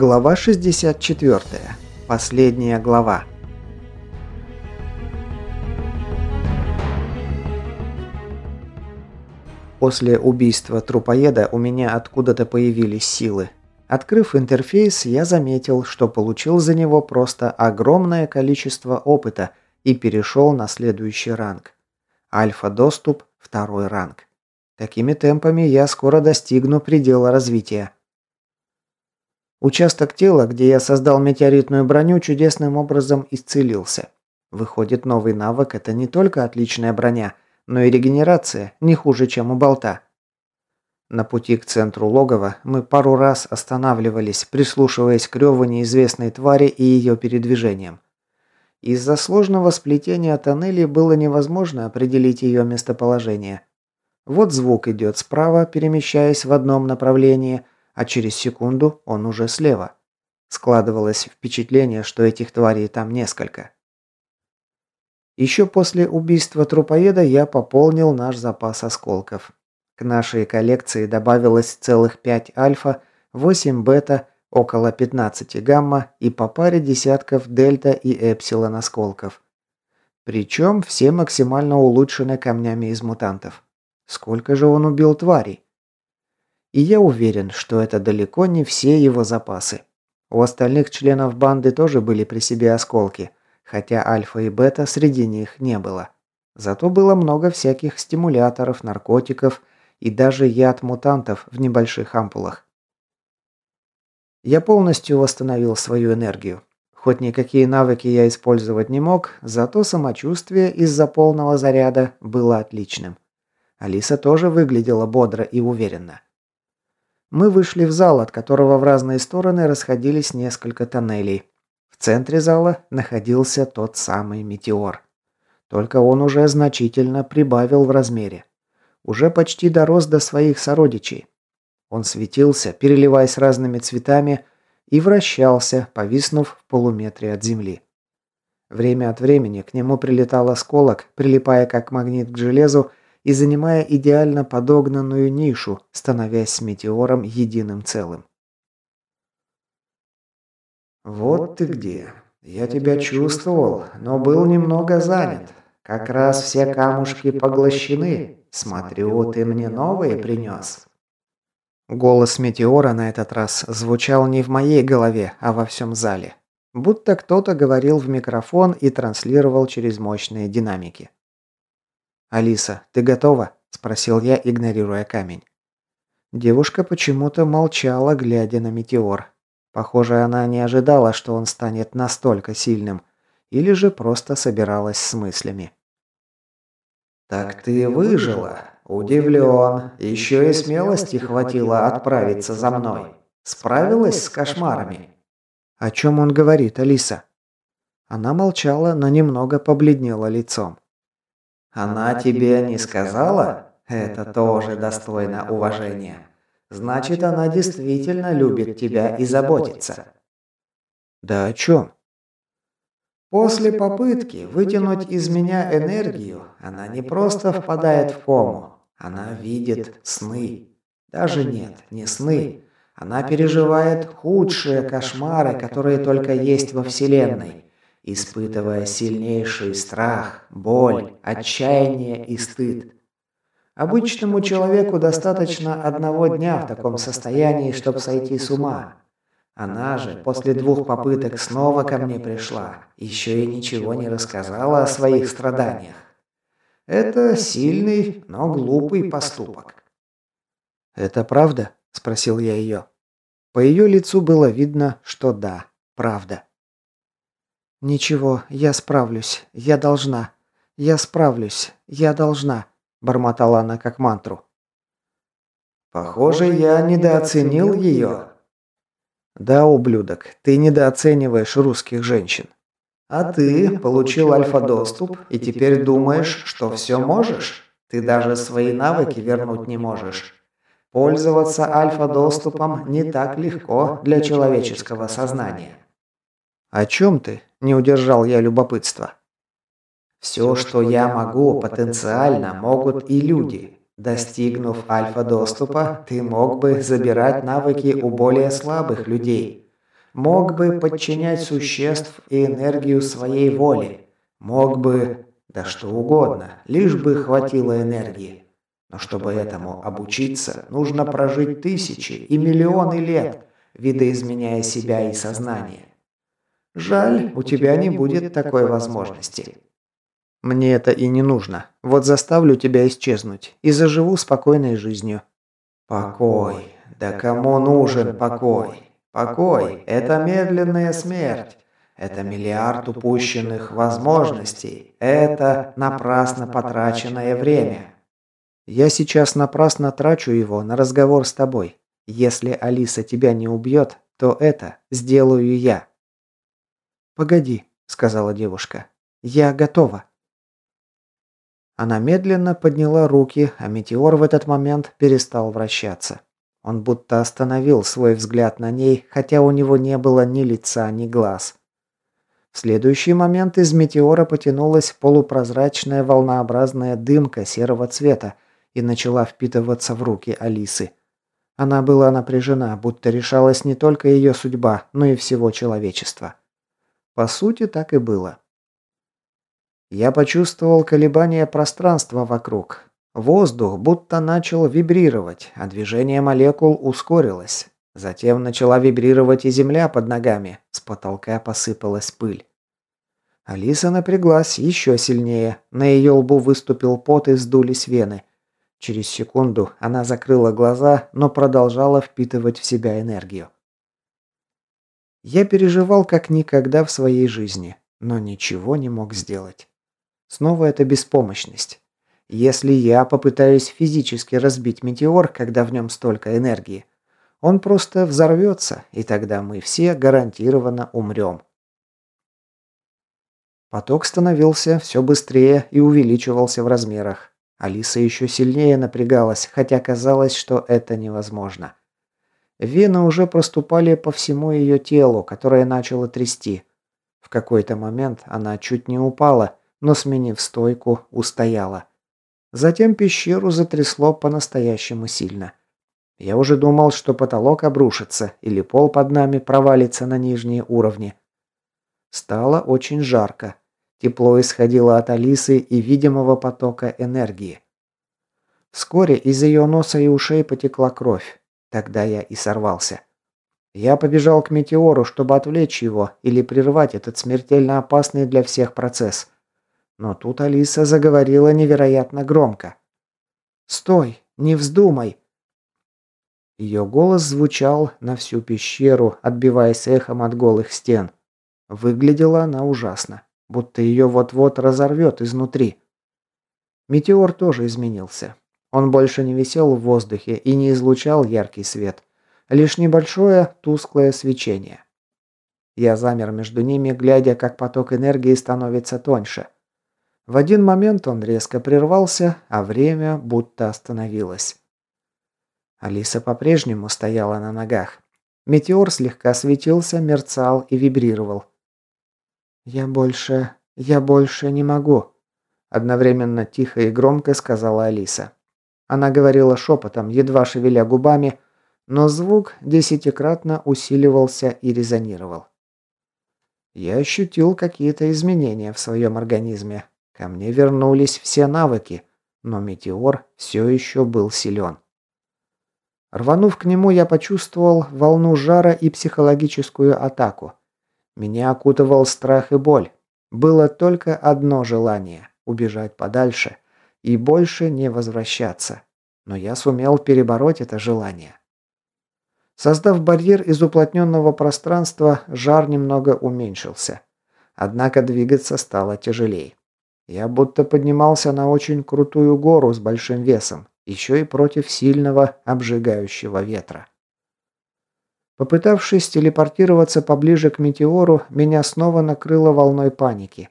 Глава 64. Последняя глава. После убийства трупоеда у меня откуда-то появились силы. Открыв интерфейс, я заметил, что получил за него просто огромное количество опыта и перешел на следующий ранг. Альфа-доступ, второй ранг. Такими темпами я скоро достигну предела развития. Участок тела, где я создал метеоритную броню, чудесным образом исцелился. Выходит, новый навык – это не только отличная броня, но и регенерация, не хуже, чем у болта. На пути к центру логова мы пару раз останавливались, прислушиваясь к реву неизвестной твари и ее передвижениям. Из-за сложного сплетения тоннелей было невозможно определить ее местоположение. Вот звук идет справа, перемещаясь в одном направлении – а через секунду он уже слева. Складывалось впечатление, что этих тварей там несколько. Еще после убийства трупоеда я пополнил наш запас осколков. К нашей коллекции добавилось целых 5 альфа, 8 бета, около 15 гамма и по паре десятков дельта и эпсилон осколков. Причем все максимально улучшены камнями из мутантов. Сколько же он убил тварей? И я уверен, что это далеко не все его запасы. У остальных членов банды тоже были при себе осколки, хотя альфа и бета среди них не было. Зато было много всяких стимуляторов, наркотиков и даже яд мутантов в небольших ампулах. Я полностью восстановил свою энергию. Хоть никакие навыки я использовать не мог, зато самочувствие из-за полного заряда было отличным. Алиса тоже выглядела бодро и уверенно. Мы вышли в зал, от которого в разные стороны расходились несколько тоннелей. В центре зала находился тот самый метеор. Только он уже значительно прибавил в размере. Уже почти дорос до своих сородичей. Он светился, переливаясь разными цветами, и вращался, повиснув в полуметре от земли. Время от времени к нему прилетал осколок, прилипая как магнит к железу, и занимая идеально подогнанную нишу, становясь с метеором единым целым. «Вот ты где. Я тебя чувствовал, но был немного занят. Как раз все камушки поглощены. Смотрю, ты мне новые принес». Голос метеора на этот раз звучал не в моей голове, а во всем зале. Будто кто-то говорил в микрофон и транслировал через мощные динамики. «Алиса, ты готова?» – спросил я, игнорируя камень. Девушка почему-то молчала, глядя на метеор. Похоже, она не ожидала, что он станет настолько сильным, или же просто собиралась с мыслями. «Так ты выжила. Удивлен. Еще и смелости хватило отправиться за мной. Справилась с кошмарами?» «О чем он говорит, Алиса?» Она молчала, но немного побледнела лицом. Она тебе не сказала? Это тоже достойно уважения. Значит, она действительно любит тебя и заботится. Да о чем? После попытки вытянуть из меня энергию, она не просто впадает в кому, она видит сны. Даже нет, не сны. Она переживает худшие кошмары, которые только есть во Вселенной испытывая сильнейший страх, боль, отчаяние и стыд. Обычному человеку достаточно одного дня в таком состоянии, чтобы сойти с ума. Она же после двух попыток снова ко мне пришла, еще и ничего не рассказала о своих страданиях. Это сильный, но глупый поступок. «Это правда?» – спросил я ее. По ее лицу было видно, что да, правда. «Ничего, я справлюсь. Я должна. Я справлюсь. Я должна», – бормотала она как мантру. «Похоже, я недооценил ее». «Да, ублюдок, ты недооцениваешь русских женщин». «А ты получил альфа-доступ и теперь думаешь, что все можешь? Ты даже свои навыки вернуть не можешь. Пользоваться альфа-доступом не так легко для человеческого сознания». «О чем ты?» – не удержал я любопытства. «Все, что я могу, потенциально могут и люди. Достигнув альфа-доступа, ты мог бы забирать навыки у более слабых людей. Мог бы подчинять существ и энергию своей воли. Мог бы... Да что угодно, лишь бы хватило энергии. Но чтобы этому обучиться, нужно прожить тысячи и миллионы лет, видоизменяя себя и сознание. Жаль, у тебя не будет такой возможности. Мне это и не нужно. Вот заставлю тебя исчезнуть и заживу спокойной жизнью. Покой. Да кому нужен покой? Покой – это медленная смерть. Это миллиард упущенных возможностей. Это напрасно потраченное время. Я сейчас напрасно трачу его на разговор с тобой. Если Алиса тебя не убьет, то это сделаю я. Погоди, сказала девушка. Я готова. Она медленно подняла руки, а метеор в этот момент перестал вращаться. Он будто остановил свой взгляд на ней, хотя у него не было ни лица, ни глаз. В следующий момент из метеора потянулась полупрозрачная волнообразная дымка серого цвета и начала впитываться в руки Алисы. Она была напряжена, будто решалась не только ее судьба, но и всего человечества. По сути, так и было. Я почувствовал колебание пространства вокруг. Воздух будто начал вибрировать, а движение молекул ускорилось. Затем начала вибрировать и земля под ногами. С потолка посыпалась пыль. Алиса напряглась еще сильнее. На ее лбу выступил пот и сдулись вены. Через секунду она закрыла глаза, но продолжала впитывать в себя энергию. Я переживал как никогда в своей жизни, но ничего не мог сделать. Снова эта беспомощность. Если я попытаюсь физически разбить метеор, когда в нем столько энергии, он просто взорвется, и тогда мы все гарантированно умрем. Поток становился все быстрее и увеличивался в размерах. Алиса еще сильнее напрягалась, хотя казалось, что это невозможно. Вены уже проступали по всему ее телу, которое начало трясти. В какой-то момент она чуть не упала, но, сменив стойку, устояла. Затем пещеру затрясло по-настоящему сильно. Я уже думал, что потолок обрушится или пол под нами провалится на нижние уровни. Стало очень жарко. Тепло исходило от Алисы и видимого потока энергии. Вскоре из ее носа и ушей потекла кровь. Тогда я и сорвался. Я побежал к метеору, чтобы отвлечь его или прервать этот смертельно опасный для всех процесс. Но тут Алиса заговорила невероятно громко. «Стой! Не вздумай!» Ее голос звучал на всю пещеру, отбиваясь эхом от голых стен. Выглядела она ужасно, будто ее вот-вот разорвет изнутри. Метеор тоже изменился. Он больше не висел в воздухе и не излучал яркий свет. Лишь небольшое тусклое свечение. Я замер между ними, глядя, как поток энергии становится тоньше – в один момент он резко прервался, а время будто остановилось. Алиса по-прежнему стояла на ногах. Метеор слегка светился, мерцал и вибрировал. «Я больше... я больше не могу», – одновременно тихо и громко сказала Алиса. Она говорила шепотом, едва шевеля губами, но звук десятикратно усиливался и резонировал. Я ощутил какие-то изменения в своем организме, Ко мне вернулись все навыки, но метеор все еще был силен. Рванув к нему, я почувствовал волну жара и психологическую атаку. Меня окутывал страх и боль. Было только одно желание – убежать подальше и больше не возвращаться. Но я сумел перебороть это желание. Создав барьер из уплотненного пространства, жар немного уменьшился. Однако двигаться стало тяжелее. Я будто поднимался на очень крутую гору с большим весом, еще и против сильного обжигающего ветра. Попытавшись телепортироваться поближе к метеору, меня снова накрыло волной паники.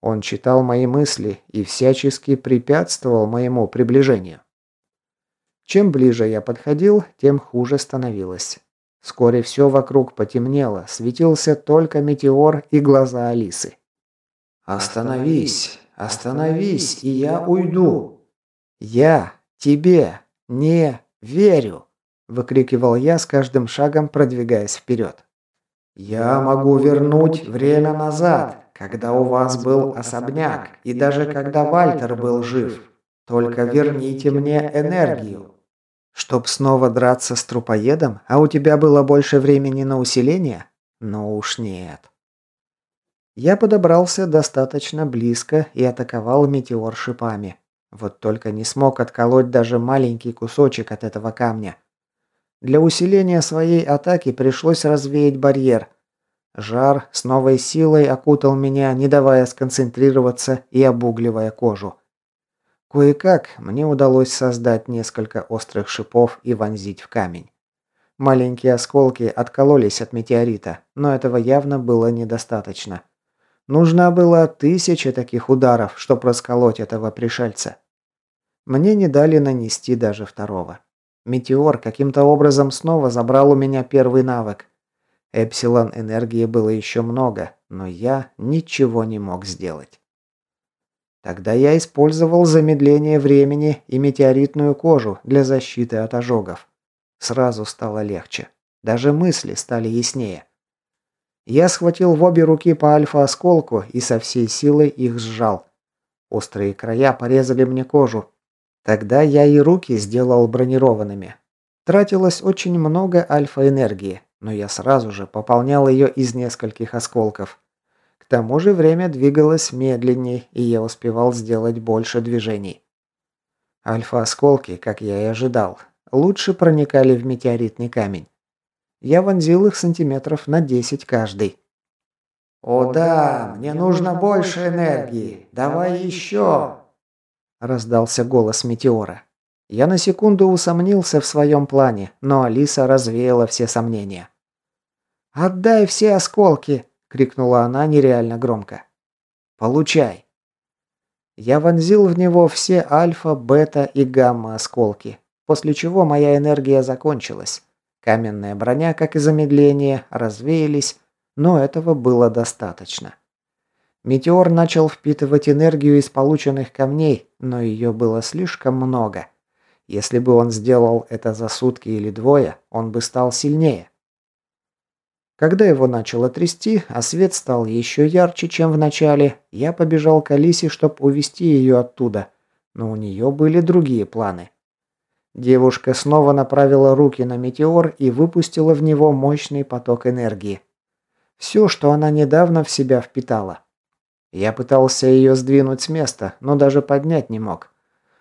Он читал мои мысли и всячески препятствовал моему приближению. Чем ближе я подходил, тем хуже становилось. Вскоре все вокруг потемнело, светился только метеор и глаза Алисы. «Остановись! Остановись, и я уйду!» «Я тебе не верю!» – выкрикивал я с каждым шагом, продвигаясь вперед. «Я могу вернуть время назад, когда у вас был особняк, и даже когда Вальтер был жив. Только верните мне энергию». «Чтоб снова драться с трупоедом, а у тебя было больше времени на усиление? Ну уж нет». Я подобрался достаточно близко и атаковал метеор шипами. Вот только не смог отколоть даже маленький кусочек от этого камня. Для усиления своей атаки пришлось развеять барьер. Жар с новой силой окутал меня, не давая сконцентрироваться и обугливая кожу. Кое-как мне удалось создать несколько острых шипов и вонзить в камень. Маленькие осколки откололись от метеорита, но этого явно было недостаточно. Нужно было тысяча таких ударов, чтобы расколоть этого пришельца. Мне не дали нанести даже второго. Метеор каким-то образом снова забрал у меня первый навык. Эпсилон энергии было еще много, но я ничего не мог сделать. Тогда я использовал замедление времени и метеоритную кожу для защиты от ожогов. Сразу стало легче. Даже мысли стали яснее. Я схватил в обе руки по альфа-осколку и со всей силой их сжал. Острые края порезали мне кожу, Тогда я и руки сделал бронированными. Тратилось очень много альфа-энергии, но я сразу же пополнял ее из нескольких осколков. К тому же время двигалось медленней, и я успевал сделать больше движений. Альфа-осколки, как я и ожидал, лучше проникали в метеоритный камень. Я вонзил их сантиметров на 10 каждый. «О да, мне нужно больше энергии. Давай еще!» раздался голос метеора. Я на секунду усомнился в своем плане, но Алиса развеяла все сомнения. «Отдай все осколки!» – крикнула она нереально громко. «Получай!» Я вонзил в него все альфа, бета и гамма осколки, после чего моя энергия закончилась. Каменная броня, как и замедление, развеялись, но этого было достаточно. Метеор начал впитывать энергию из полученных камней, но ее было слишком много. Если бы он сделал это за сутки или двое, он бы стал сильнее. Когда его начало трясти, а свет стал еще ярче, чем в начале, я побежал к Алисе, чтобы увести ее оттуда. Но у нее были другие планы. Девушка снова направила руки на метеор и выпустила в него мощный поток энергии. Все, что она недавно в себя впитала. Я пытался ее сдвинуть с места, но даже поднять не мог.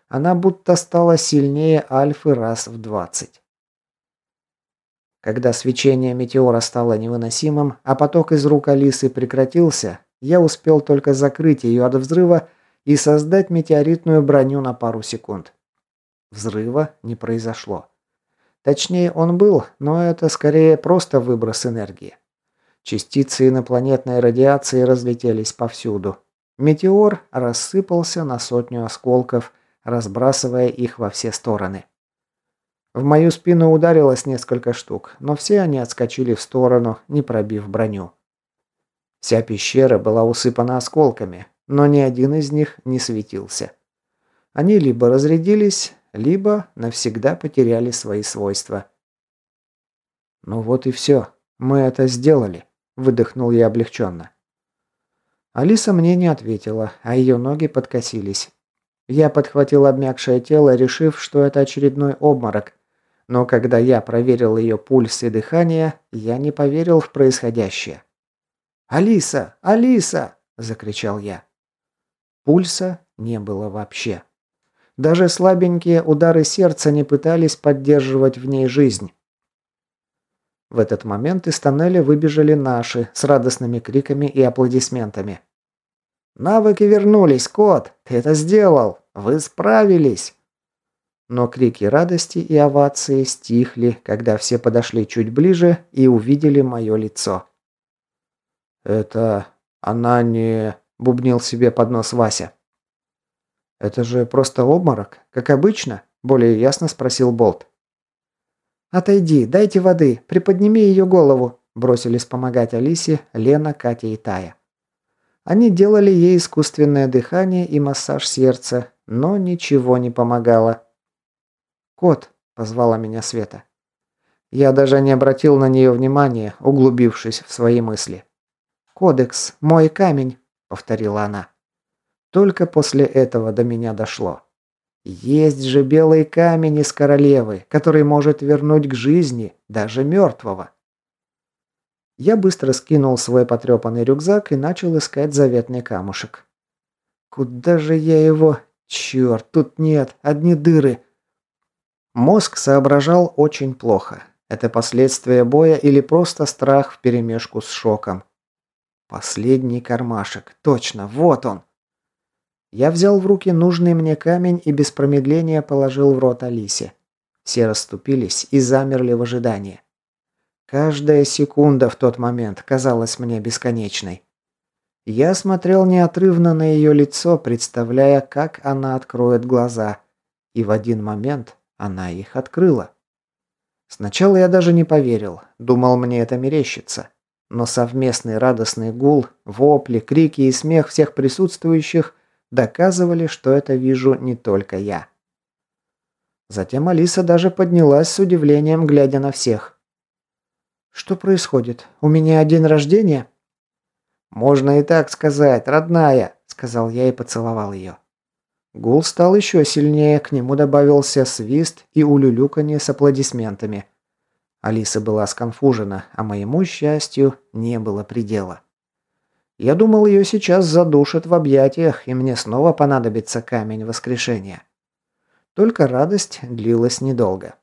Она будто стала сильнее Альфы раз в двадцать. Когда свечение метеора стало невыносимым, а поток из рук Алисы прекратился, я успел только закрыть ее от взрыва и создать метеоритную броню на пару секунд. Взрыва не произошло. Точнее, он был, но это скорее просто выброс энергии. Частицы инопланетной радиации разлетелись повсюду. Метеор рассыпался на сотню осколков, разбрасывая их во все стороны. В мою спину ударилось несколько штук, но все они отскочили в сторону, не пробив броню. Вся пещера была усыпана осколками, но ни один из них не светился. Они либо разрядились, либо навсегда потеряли свои свойства. Ну вот и все. Мы это сделали. Выдохнул я облегченно. Алиса мне не ответила, а ее ноги подкосились. Я подхватил обмякшее тело, решив, что это очередной обморок. Но когда я проверил ее пульс и дыхание, я не поверил в происходящее. «Алиса! Алиса!» – закричал я. Пульса не было вообще. Даже слабенькие удары сердца не пытались поддерживать в ней жизнь. В этот момент из тоннеля выбежали наши с радостными криками и аплодисментами. «Навыки вернулись, кот! Ты это сделал! Вы справились!» Но крики радости и овации стихли, когда все подошли чуть ближе и увидели мое лицо. «Это... она не...» – бубнил себе под нос Вася. «Это же просто обморок, как обычно?» – более ясно спросил Болт. «Отойди, дайте воды, приподними ее голову», – бросились помогать Алисе Лена, Катя и Тая. Они делали ей искусственное дыхание и массаж сердца, но ничего не помогало. «Кот», – позвала меня Света. Я даже не обратил на нее внимания, углубившись в свои мысли. «Кодекс, мой камень», — повторила она. Только после этого до меня дошло. Есть же белый камень из королевы, который может вернуть к жизни даже мертвого. Я быстро скинул свой потрепанный рюкзак и начал искать заветный камушек. Куда же я его? Черт, тут нет, одни дыры. Мозг соображал очень плохо. Это последствия боя или просто страх вперемешку с шоком. Последний кармашек. Точно, вот он. Я взял в руки нужный мне камень и без промедления положил в рот Алисе. Все расступились и замерли в ожидании. Каждая секунда в тот момент казалась мне бесконечной. Я смотрел неотрывно на ее лицо, представляя, как она откроет глаза. И в один момент она их открыла. Сначала я даже не поверил, думал, мне это мерещится. Но совместный радостный гул, вопли, крики и смех всех присутствующих доказывали, что это вижу не только я. Затем Алиса даже поднялась с удивлением, глядя на всех. «Что происходит? У меня день рождения?» «Можно и так сказать, родная», — сказал я и поцеловал ее. Гул стал еще сильнее, к нему добавился свист и улюлюканье с аплодисментами. Алиса была сконфужена, а моему счастью не было предела. Я думал, ее сейчас задушат в объятиях, и мне снова понадобится камень воскрешения. Только радость длилась недолго.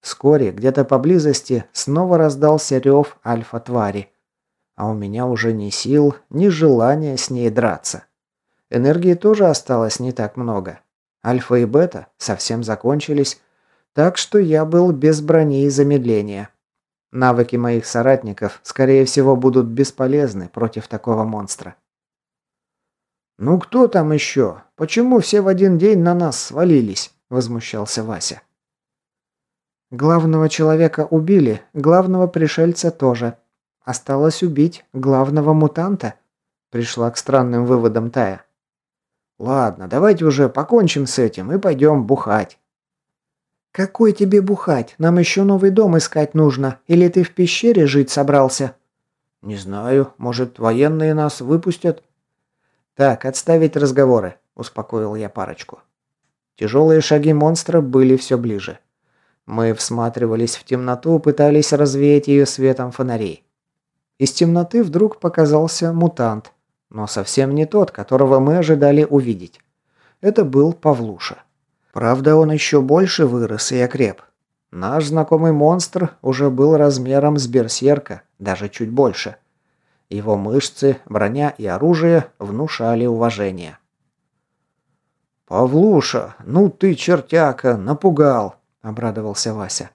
Вскоре, где-то поблизости, снова раздался рев альфа-твари. А у меня уже ни сил, ни желания с ней драться. Энергии тоже осталось не так много. Альфа и бета совсем закончились, так что я был без брони и замедления. Навыки моих соратников, скорее всего, будут бесполезны против такого монстра. «Ну кто там еще? Почему все в один день на нас свалились?» – возмущался Вася. «Главного человека убили, главного пришельца тоже. Осталось убить главного мутанта», – пришла к странным выводам Тая. «Ладно, давайте уже покончим с этим и пойдем бухать». «Какой тебе бухать? Нам еще новый дом искать нужно. Или ты в пещере жить собрался?» «Не знаю. Может, военные нас выпустят?» «Так, отставить разговоры», – успокоил я парочку. Тяжелые шаги монстра были все ближе. Мы всматривались в темноту, пытались развеять ее светом фонарей. Из темноты вдруг показался мутант – но совсем не тот, которого мы ожидали увидеть. Это был Павлуша. Правда, он еще больше вырос и окреп. Наш знакомый монстр уже был размером с берсерка, даже чуть больше. Его мышцы, броня и оружие внушали уважение. «Павлуша, ну ты чертяка, напугал!» – обрадовался Вася.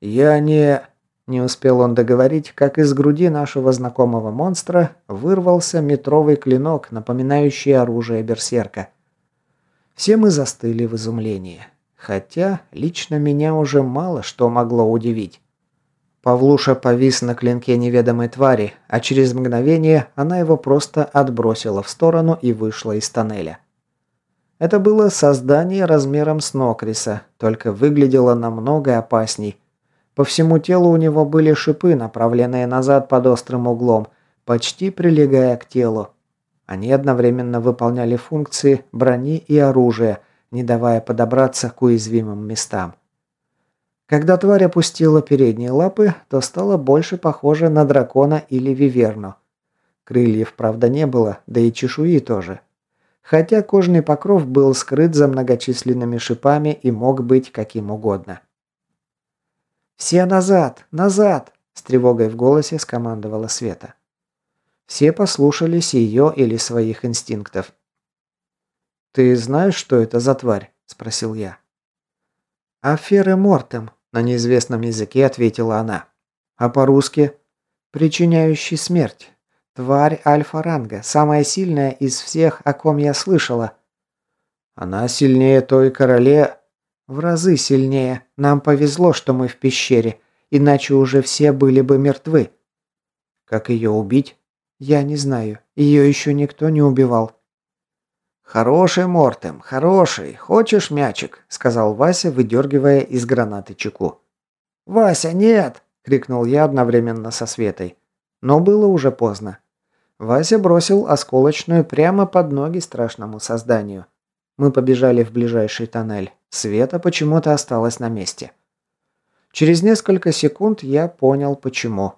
«Я не...» Не успел он договорить, как из груди нашего знакомого монстра вырвался метровый клинок, напоминающий оружие берсерка. Все мы застыли в изумлении. Хотя лично меня уже мало что могло удивить. Павлуша повис на клинке неведомой твари, а через мгновение она его просто отбросила в сторону и вышла из тоннеля. Это было создание размером с Нокриса, только выглядело намного опасней, по всему телу у него были шипы, направленные назад под острым углом, почти прилегая к телу. Они одновременно выполняли функции брони и оружия, не давая подобраться к уязвимым местам. Когда тварь опустила передние лапы, то стала больше похожа на дракона или виверну. Крыльев, правда, не было, да и чешуи тоже. Хотя кожный покров был скрыт за многочисленными шипами и мог быть каким угодно. «Все назад! Назад!» – с тревогой в голосе скомандовала Света. Все послушались ее или своих инстинктов. «Ты знаешь, что это за тварь?» – спросил я. «Аферы мортем», – на неизвестном языке ответила она. «А по-русски?» «Причиняющий смерть. Тварь альфа-ранга, самая сильная из всех, о ком я слышала». «Она сильнее той короле...» В разы сильнее. Нам повезло, что мы в пещере, иначе уже все были бы мертвы. Как ее убить? Я не знаю. Ее еще никто не убивал. «Хороший, Мортем, хороший. Хочешь мячик?» – сказал Вася, выдергивая из гранаты чеку. «Вася, нет!» – крикнул я одновременно со Светой. Но было уже поздно. Вася бросил осколочную прямо под ноги страшному созданию. Мы побежали в ближайший тоннель. Света почему-то осталась на месте. Через несколько секунд я понял, почему.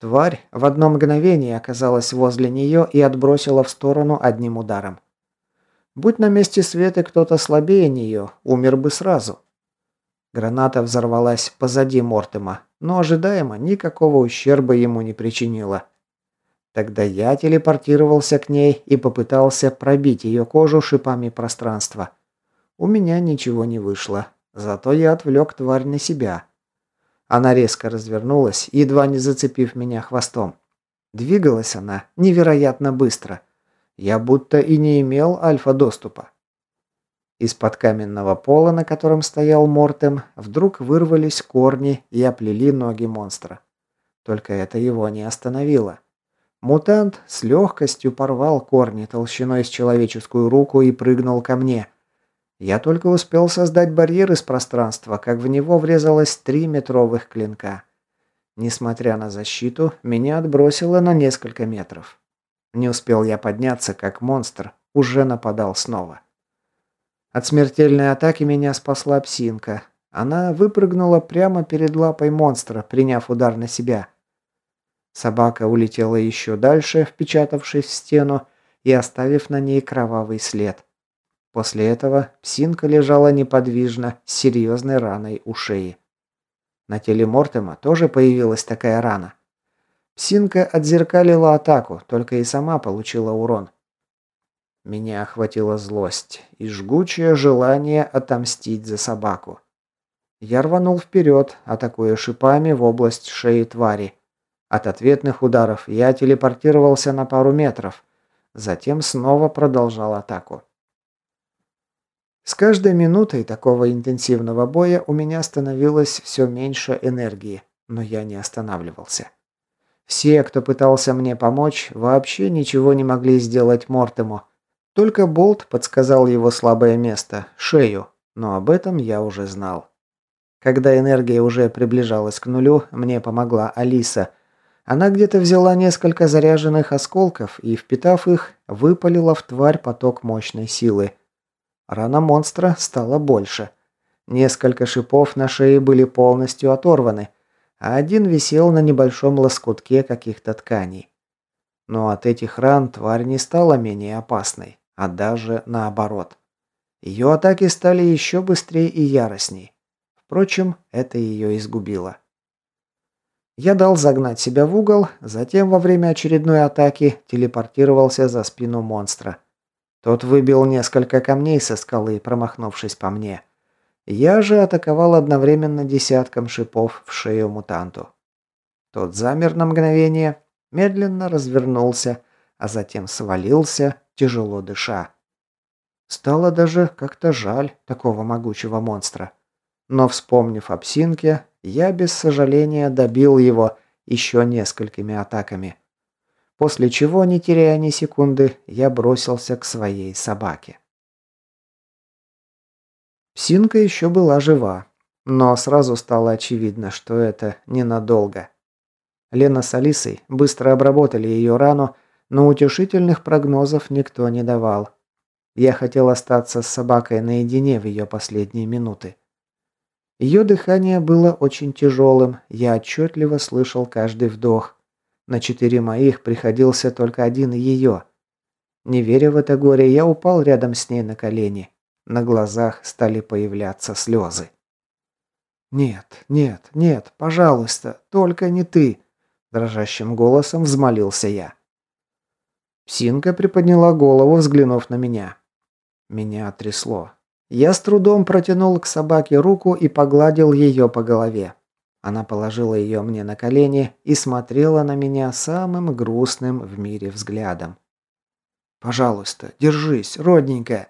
Тварь в одно мгновение оказалась возле нее и отбросила в сторону одним ударом. Будь на месте Светы кто-то слабее нее, умер бы сразу. Граната взорвалась позади Мортема, но ожидаемо никакого ущерба ему не причинила. Тогда я телепортировался к ней и попытался пробить ее кожу шипами пространства. У меня ничего не вышло, зато я отвлек тварь на себя. Она резко развернулась, едва не зацепив меня хвостом. Двигалась она невероятно быстро. Я будто и не имел альфа-доступа. Из-под каменного пола, на котором стоял Мортем, вдруг вырвались корни и оплели ноги монстра. Только это его не остановило. Мутант с легкостью порвал корни толщиной с человеческую руку и прыгнул ко мне. Я только успел создать барьер из пространства, как в него врезалось три метровых клинка. Несмотря на защиту, меня отбросило на несколько метров. Не успел я подняться, как монстр уже нападал снова. От смертельной атаки меня спасла псинка. Она выпрыгнула прямо перед лапой монстра, приняв удар на себя. Собака улетела еще дальше, впечатавшись в стену и оставив на ней кровавый след. После этого псинка лежала неподвижно, с серьезной раной у шеи. На теле Мортема тоже появилась такая рана. Псинка отзеркалила атаку, только и сама получила урон. Меня охватила злость и жгучее желание отомстить за собаку. Я рванул вперед, атакуя шипами в область шеи твари. От ответных ударов я телепортировался на пару метров. Затем снова продолжал атаку. С каждой минутой такого интенсивного боя у меня становилось все меньше энергии, но я не останавливался. Все, кто пытался мне помочь, вообще ничего не могли сделать Мортему. Только Болт подсказал его слабое место – шею, но об этом я уже знал. Когда энергия уже приближалась к нулю, мне помогла Алиса – она где-то взяла несколько заряженных осколков и, впитав их, выпалила в тварь поток мощной силы. Рана монстра стала больше. Несколько шипов на шее были полностью оторваны, а один висел на небольшом лоскутке каких-то тканей. Но от этих ран тварь не стала менее опасной, а даже наоборот. Ее атаки стали еще быстрее и яростней. Впрочем, это ее изгубило. Я дал загнать себя в угол, затем во время очередной атаки телепортировался за спину монстра. Тот выбил несколько камней со скалы, промахнувшись по мне. Я же атаковал одновременно десятком шипов в шею мутанту. Тот замер на мгновение, медленно развернулся, а затем свалился, тяжело дыша. Стало даже как-то жаль такого могучего монстра. Но вспомнив о псинке, я без сожаления добил его еще несколькими атаками. После чего, не теряя ни секунды, я бросился к своей собаке. Псинка еще была жива, но сразу стало очевидно, что это ненадолго. Лена с Алисой быстро обработали ее рану, но утешительных прогнозов никто не давал. Я хотел остаться с собакой наедине в ее последние минуты. Ее дыхание было очень тяжелым, я отчетливо слышал каждый вдох. На четыре моих приходился только один ее. Не веря в это горе, я упал рядом с ней на колени. На глазах стали появляться слезы. «Нет, нет, нет, пожалуйста, только не ты!» Дрожащим голосом взмолился я. Псинка приподняла голову, взглянув на меня. Меня трясло. Я с трудом протянул к собаке руку и погладил ее по голове. Она положила ее мне на колени и смотрела на меня самым грустным в мире взглядом. «Пожалуйста, держись, родненькая!»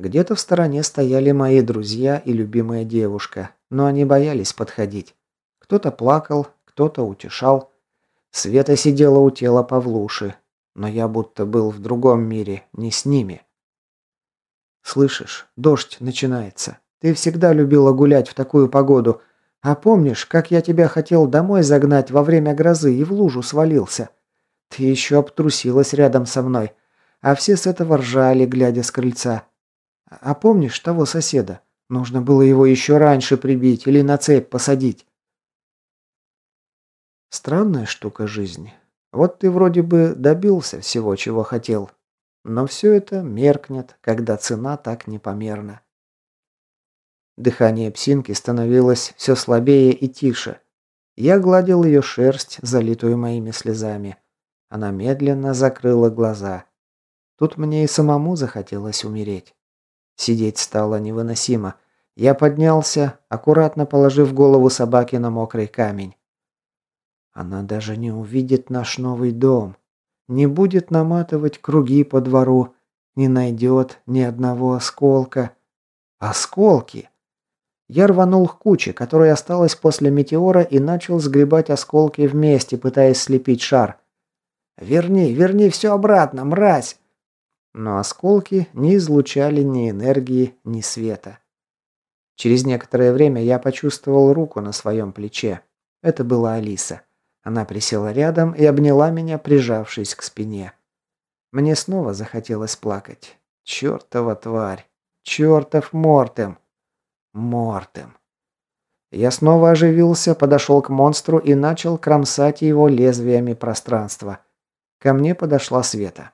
Где-то в стороне стояли мои друзья и любимая девушка, но они боялись подходить. Кто-то плакал, кто-то утешал. Света сидела у тела Павлуши, но я будто был в другом мире, не с ними. «Слышишь, дождь начинается. Ты всегда любила гулять в такую погоду, А помнишь, как я тебя хотел домой загнать во время грозы и в лужу свалился? Ты еще обтрусилась рядом со мной, а все с этого ржали, глядя с крыльца. А помнишь того соседа? Нужно было его еще раньше прибить или на цепь посадить. Странная штука жизни. Вот ты вроде бы добился всего, чего хотел. Но все это меркнет, когда цена так непомерна. Дыхание псинки становилось все слабее и тише. Я гладил ее шерсть, залитую моими слезами. Она медленно закрыла глаза. Тут мне и самому захотелось умереть. Сидеть стало невыносимо. Я поднялся, аккуратно положив голову собаки на мокрый камень. Она даже не увидит наш новый дом, не будет наматывать круги по двору, не найдет ни одного осколка. Осколки! Я рванул к куче, которая осталась после метеора, и начал сгребать осколки вместе, пытаясь слепить шар. «Верни, верни все обратно, мразь!» Но осколки не излучали ни энергии, ни света. Через некоторое время я почувствовал руку на своем плече. Это была Алиса. Она присела рядом и обняла меня, прижавшись к спине. Мне снова захотелось плакать. Чёртова тварь! Чёртов Мортем! Мортем! Я снова оживился, подошел к монстру и начал кромсать его лезвиями пространства. Ко мне подошла Света.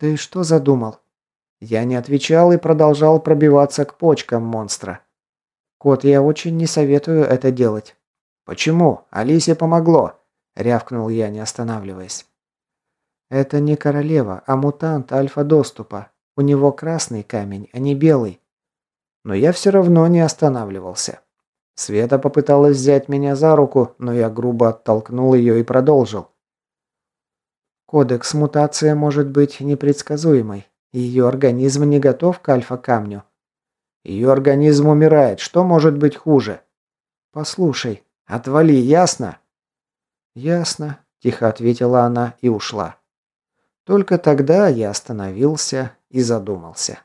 «Ты что задумал?» Я не отвечал и продолжал пробиваться к почкам монстра. «Кот, я очень не советую это делать». «Почему? Алисе помогло!» – рявкнул я, не останавливаясь. «Это не королева, а мутант альфа-доступа. У него красный камень, а не белый». Но я все равно не останавливался. Света попыталась взять меня за руку, но я грубо оттолкнул ее и продолжил. Кодекс мутация может быть непредсказуемой. Ее организм не готов к альфа-камню. Ее организм умирает. Что может быть хуже? Послушай, отвали, ясно? Ясно, тихо ответила она и ушла. Только тогда я остановился и задумался.